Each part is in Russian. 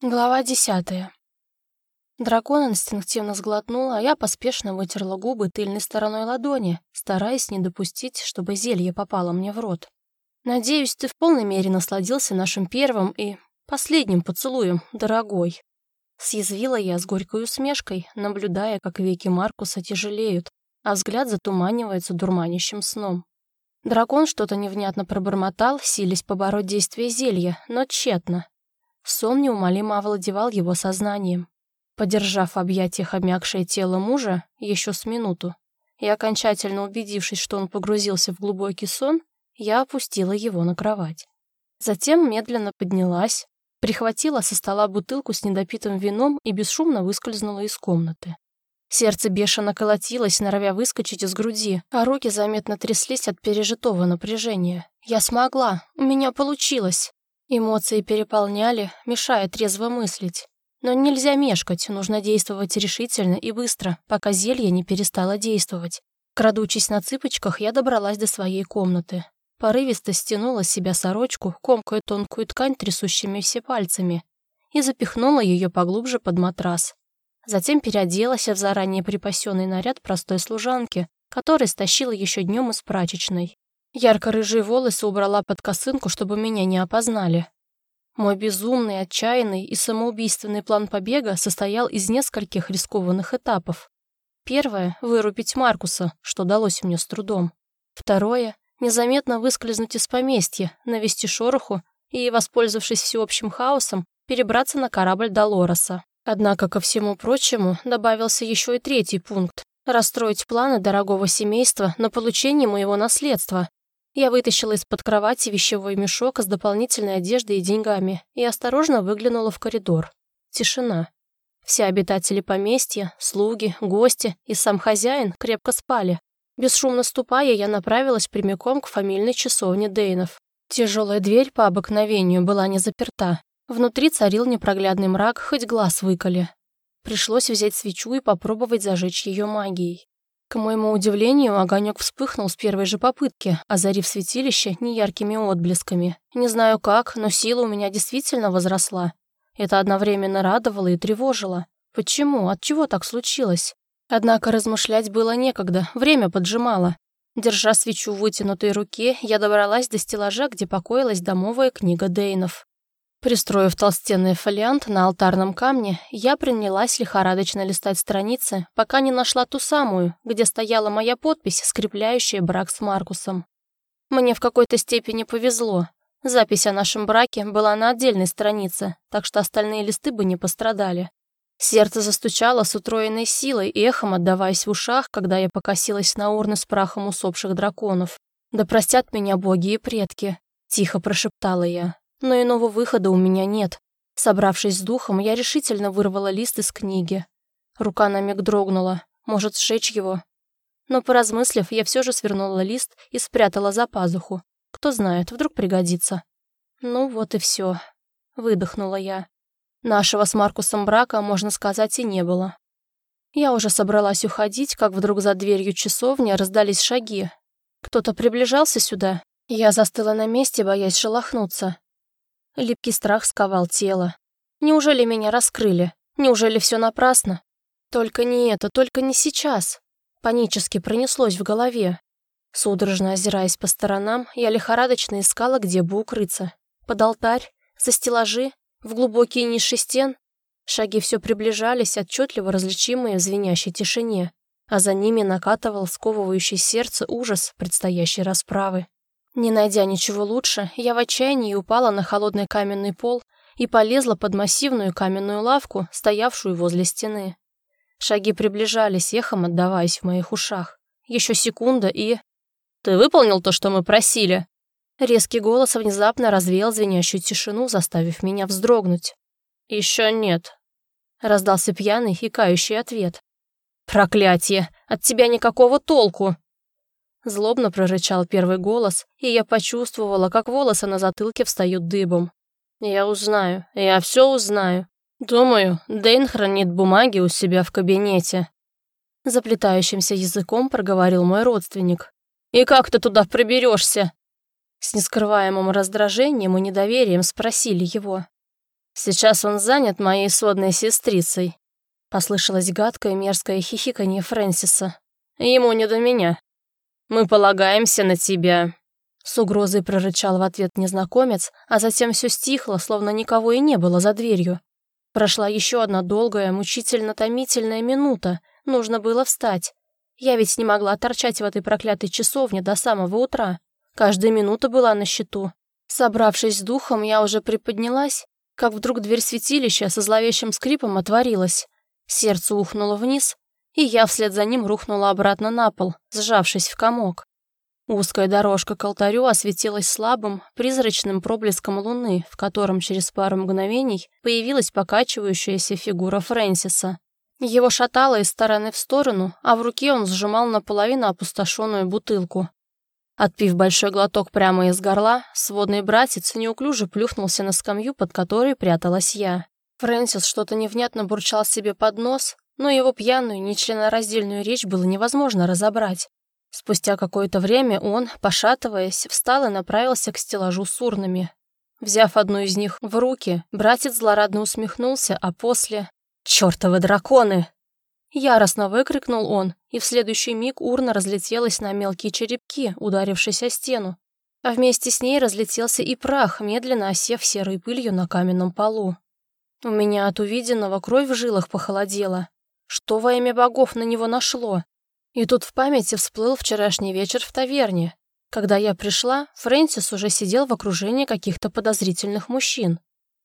Глава десятая. Дракон инстинктивно сглотнул, а я поспешно вытерла губы тыльной стороной ладони, стараясь не допустить, чтобы зелье попало мне в рот. «Надеюсь, ты в полной мере насладился нашим первым и последним поцелуем, дорогой». Съязвила я с горькой усмешкой, наблюдая, как веки Маркуса тяжелеют, а взгляд затуманивается дурманящим сном. Дракон что-то невнятно пробормотал, силясь побороть действие зелья, но тщетно. Сон неумолимо овладевал его сознанием. Подержав в объятиях обмякшее тело мужа еще с минуту и окончательно убедившись, что он погрузился в глубокий сон, я опустила его на кровать. Затем медленно поднялась, прихватила со стола бутылку с недопитым вином и бесшумно выскользнула из комнаты. Сердце бешено колотилось, норовя выскочить из груди, а руки заметно тряслись от пережитого напряжения. «Я смогла! У меня получилось!» Эмоции переполняли, мешая трезво мыслить. Но нельзя мешкать, нужно действовать решительно и быстро, пока зелье не перестало действовать. Крадучись на цыпочках, я добралась до своей комнаты. Порывисто стянула с себя сорочку, комкая тонкую ткань трясущимися пальцами, и запихнула ее поглубже под матрас. Затем переоделась в заранее припасенный наряд простой служанки, который стащила еще днем из прачечной. Ярко-рыжие волосы убрала под косынку, чтобы меня не опознали. Мой безумный, отчаянный и самоубийственный план побега состоял из нескольких рискованных этапов. Первое — вырубить Маркуса, что далось мне с трудом. Второе — незаметно выскользнуть из поместья, навести шороху и, воспользовавшись всеобщим хаосом, перебраться на корабль Долороса. Однако, ко всему прочему, добавился еще и третий пункт — расстроить планы дорогого семейства на получение моего наследства, я вытащила из-под кровати вещевой мешок с дополнительной одеждой и деньгами и осторожно выглянула в коридор. Тишина. Все обитатели поместья, слуги, гости и сам хозяин крепко спали. Бесшумно ступая, я направилась прямиком к фамильной часовне Дейнов. Тяжелая дверь по обыкновению была не заперта. Внутри царил непроглядный мрак, хоть глаз выколи. Пришлось взять свечу и попробовать зажечь ее магией. К моему удивлению, огонек вспыхнул с первой же попытки, озарив святилище неяркими отблесками. Не знаю как, но сила у меня действительно возросла. Это одновременно радовало и тревожило. Почему? От чего так случилось? Однако размышлять было некогда, время поджимало. Держа свечу в вытянутой руке, я добралась до стеллажа, где покоилась домовая книга Дейнов. Пристроив толстенный фолиант на алтарном камне, я принялась лихорадочно листать страницы, пока не нашла ту самую, где стояла моя подпись, скрепляющая брак с Маркусом. Мне в какой-то степени повезло. Запись о нашем браке была на отдельной странице, так что остальные листы бы не пострадали. Сердце застучало с утроенной силой, эхом отдаваясь в ушах, когда я покосилась на урны с прахом усопших драконов. «Да простят меня боги и предки», — тихо прошептала я но иного выхода у меня нет. Собравшись с духом, я решительно вырвала лист из книги. Рука на миг дрогнула, может, сжечь его. Но, поразмыслив, я все же свернула лист и спрятала за пазуху. Кто знает, вдруг пригодится. Ну вот и все. Выдохнула я. Нашего с Маркусом брака, можно сказать, и не было. Я уже собралась уходить, как вдруг за дверью часовни раздались шаги. Кто-то приближался сюда. Я застыла на месте, боясь шелохнуться. Липкий страх сковал тело. Неужели меня раскрыли? Неужели все напрасно? Только не это, только не сейчас. Панически пронеслось в голове. Судорожно озираясь по сторонам, я лихорадочно искала, где бы укрыться. Под алтарь, за стеллажи, в глубокие ниши стен. Шаги все приближались, отчетливо различимые в звенящей тишине, а за ними накатывал сковывающий сердце ужас предстоящей расправы. Не найдя ничего лучше, я в отчаянии упала на холодный каменный пол и полезла под массивную каменную лавку, стоявшую возле стены. Шаги приближались, эхом отдаваясь в моих ушах. Еще секунда и... «Ты выполнил то, что мы просили?» Резкий голос внезапно развеял звенящую тишину, заставив меня вздрогнуть. «Еще нет», — раздался пьяный и ответ. «Проклятие! От тебя никакого толку!» Злобно прорычал первый голос, и я почувствовала, как волосы на затылке встают дыбом. «Я узнаю, я все узнаю. Думаю, Дэйн хранит бумаги у себя в кабинете». Заплетающимся языком проговорил мой родственник. «И как ты туда проберешься?» С нескрываемым раздражением и недоверием спросили его. Сейчас он занят моей сводной сестрицей. Послышалось гадкое мерзкое хихиканье Фрэнсиса. Ему не до меня. Мы полагаемся на тебя. С угрозой прорычал в ответ незнакомец, а затем все стихло, словно никого и не было за дверью. Прошла еще одна долгая, мучительно-томительная минута. Нужно было встать. Я ведь не могла торчать в этой проклятой часовне до самого утра. Каждая минута была на счету. Собравшись с духом, я уже приподнялась, как вдруг дверь святилища со зловещим скрипом отворилась. Сердце ухнуло вниз, и я вслед за ним рухнула обратно на пол, сжавшись в комок. Узкая дорожка к алтарю осветилась слабым, призрачным проблеском луны, в котором через пару мгновений появилась покачивающаяся фигура Фрэнсиса. Его шатало из стороны в сторону, а в руке он сжимал наполовину опустошенную бутылку. Отпив большой глоток прямо из горла, сводный братец неуклюже плюхнулся на скамью, под которой пряталась я. Фрэнсис что-то невнятно бурчал себе под нос, но его пьяную, нечленораздельную речь было невозможно разобрать. Спустя какое-то время он, пошатываясь, встал и направился к стеллажу с урнами. Взяв одну из них в руки, братец злорадно усмехнулся, а после... «Чёртовы драконы!» Яростно выкрикнул он, и в следующий миг урна разлетелась на мелкие черепки, ударившись о стену. А вместе с ней разлетелся и прах, медленно осев серой пылью на каменном полу. У меня от увиденного кровь в жилах похолодела. Что во имя богов на него нашло? И тут в памяти всплыл вчерашний вечер в таверне. Когда я пришла, Фрэнсис уже сидел в окружении каких-то подозрительных мужчин.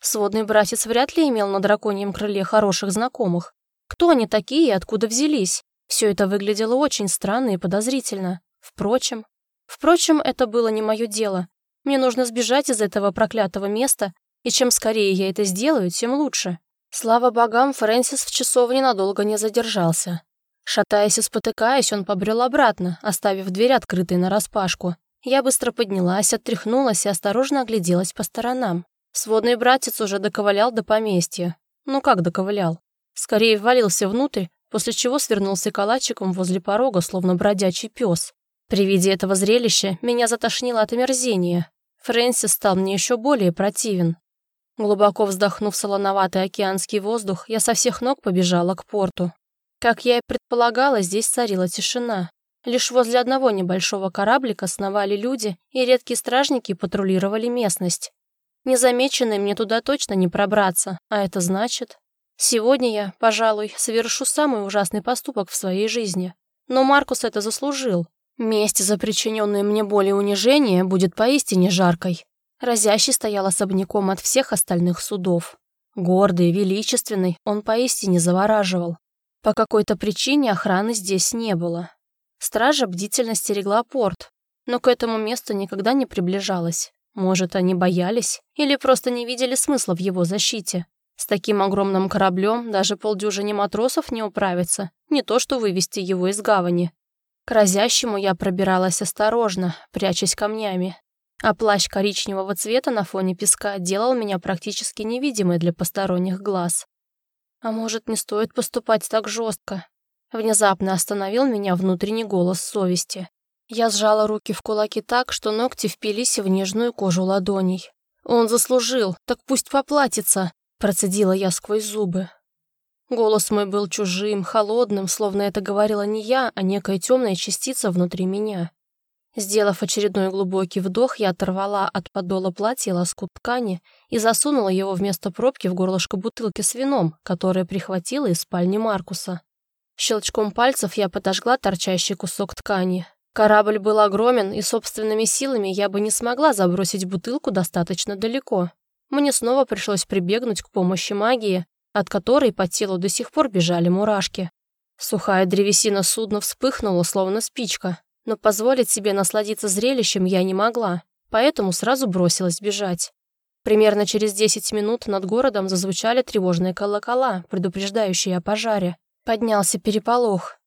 Сводный братец вряд ли имел на драконьем крыле хороших знакомых. Кто они такие и откуда взялись? Все это выглядело очень странно и подозрительно. Впрочем... Впрочем, это было не мое дело. Мне нужно сбежать из этого проклятого места, и чем скорее я это сделаю, тем лучше. Слава богам, Фрэнсис в часовне надолго не задержался. Шатаясь и спотыкаясь, он побрел обратно, оставив дверь открытой нараспашку. Я быстро поднялась, оттряхнулась и осторожно огляделась по сторонам. Сводный братец уже доковылял до поместья. Ну как доковылял? Скорее ввалился внутрь, после чего свернулся калачиком возле порога, словно бродячий пес. При виде этого зрелища меня затошнило от омерзения. Фрэнсис стал мне еще более противен. Глубоко вздохнув солоноватый океанский воздух, я со всех ног побежала к порту. Как я и предполагала, здесь царила тишина. Лишь возле одного небольшого кораблика сновали люди, и редкие стражники патрулировали местность. Незамеченной мне туда точно не пробраться, а это значит... Сегодня я, пожалуй, совершу самый ужасный поступок в своей жизни. Но Маркус это заслужил. Месть за причиненные мне боль и унижение будет поистине жаркой. Разящий стоял особняком от всех остальных судов. Гордый, величественный, он поистине завораживал. По какой-то причине охраны здесь не было. Стража бдительно стерегла порт, но к этому месту никогда не приближалась. Может, они боялись или просто не видели смысла в его защите. С таким огромным кораблем даже полдюжине матросов не управится, не то что вывести его из гавани. К разящему я пробиралась осторожно, прячась камнями. А плащ коричневого цвета на фоне песка делал меня практически невидимой для посторонних глаз. А может, не стоит поступать так жестко? Внезапно остановил меня внутренний голос совести. Я сжала руки в кулаки так, что ногти впились в нежную кожу ладоней. Он заслужил, так пусть поплатится. Процедила я сквозь зубы. Голос мой был чужим, холодным, словно это говорила не я, а некая темная частица внутри меня. Сделав очередной глубокий вдох, я оторвала от подола платья лоскут ткани и засунула его вместо пробки в горлышко бутылки с вином, которое прихватила из спальни Маркуса. Щелчком пальцев я подожгла торчащий кусок ткани. Корабль был огромен, и собственными силами я бы не смогла забросить бутылку достаточно далеко мне снова пришлось прибегнуть к помощи магии, от которой по телу до сих пор бежали мурашки. Сухая древесина судна вспыхнула, словно спичка, но позволить себе насладиться зрелищем я не могла, поэтому сразу бросилась бежать. Примерно через 10 минут над городом зазвучали тревожные колокола, предупреждающие о пожаре. Поднялся переполох.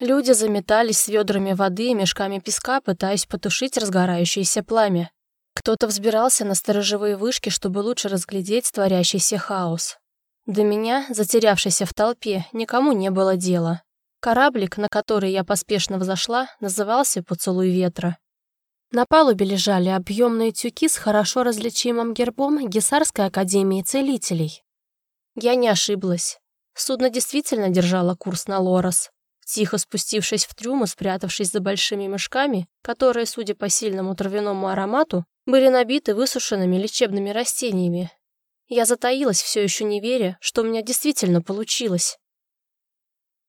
Люди заметались с ведрами воды и мешками песка, пытаясь потушить разгорающееся пламя. Кто-то взбирался на сторожевые вышки, чтобы лучше разглядеть творящийся хаос. До меня, затерявшейся в толпе, никому не было дела. Кораблик, на который я поспешно взошла, назывался «Поцелуй ветра». На палубе лежали объемные тюки с хорошо различимым гербом Гесарской академии целителей. Я не ошиблась. Судно действительно держало курс на Лорос. Тихо спустившись в трюм и спрятавшись за большими мешками, которые, судя по сильному травяному аромату, были набиты высушенными лечебными растениями, я затаилась, все еще не веря, что у меня действительно получилось.